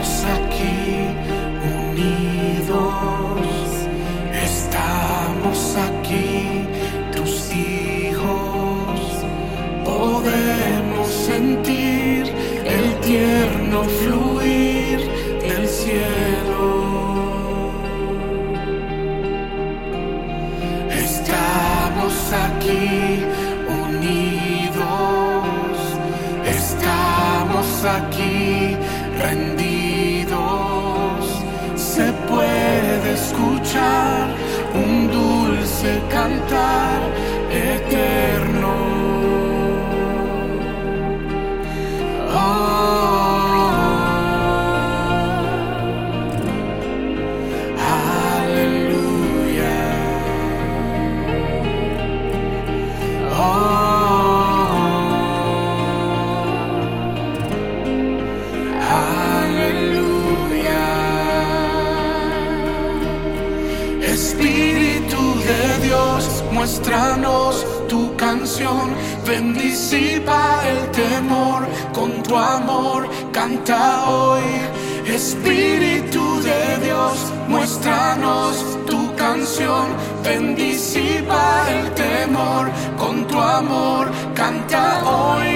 estamos aquí unidos, estamos aquí tus hijos, podemos sentir el tierno fluir del cielo. Un dulce cantar muéstranos tu canción, bendicipa el temor con tu amor, canta hoy. Espíritu de Dios, muéstranos tu canción, bendicipa el temor con tu amor, canta hoy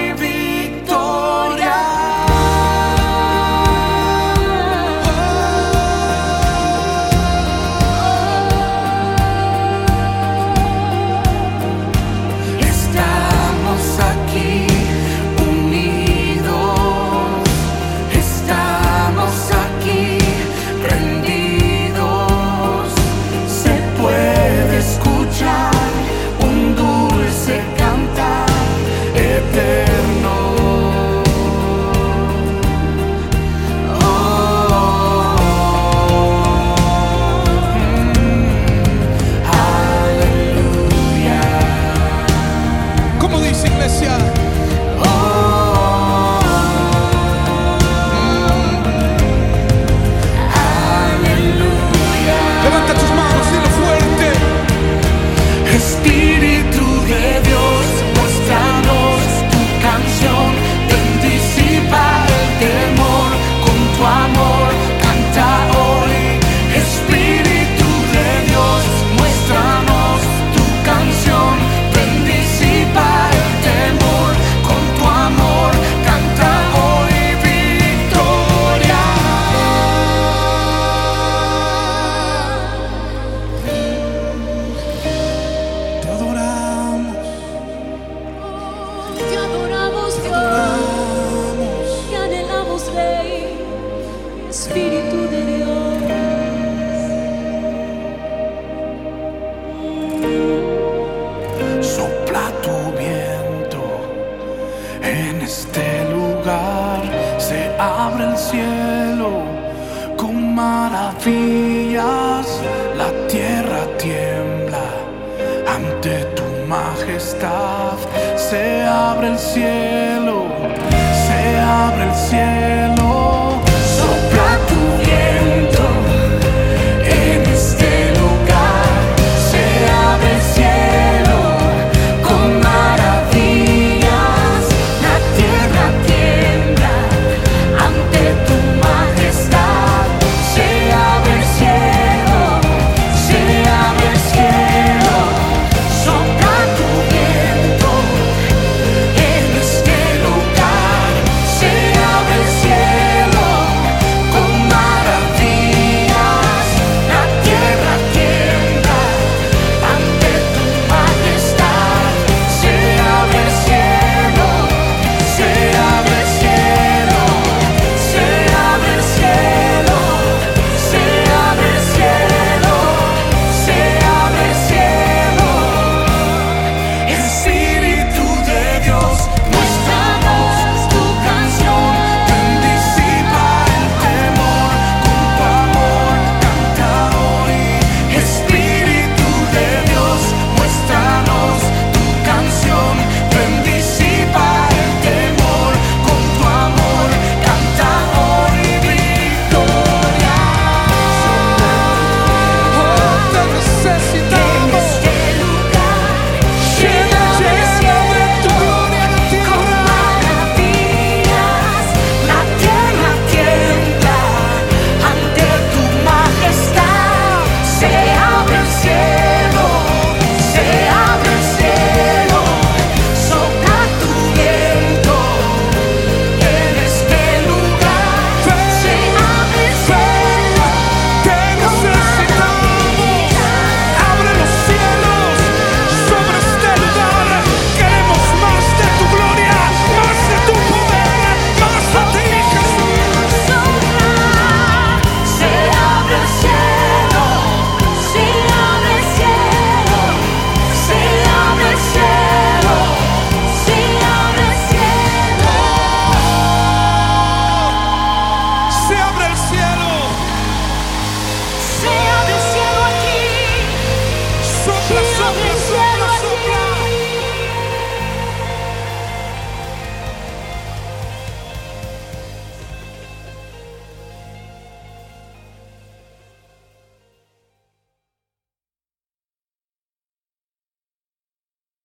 cielo con maravillas, la tierra tiembla ante tu majestad, se abre el cielo, se abre el cielo.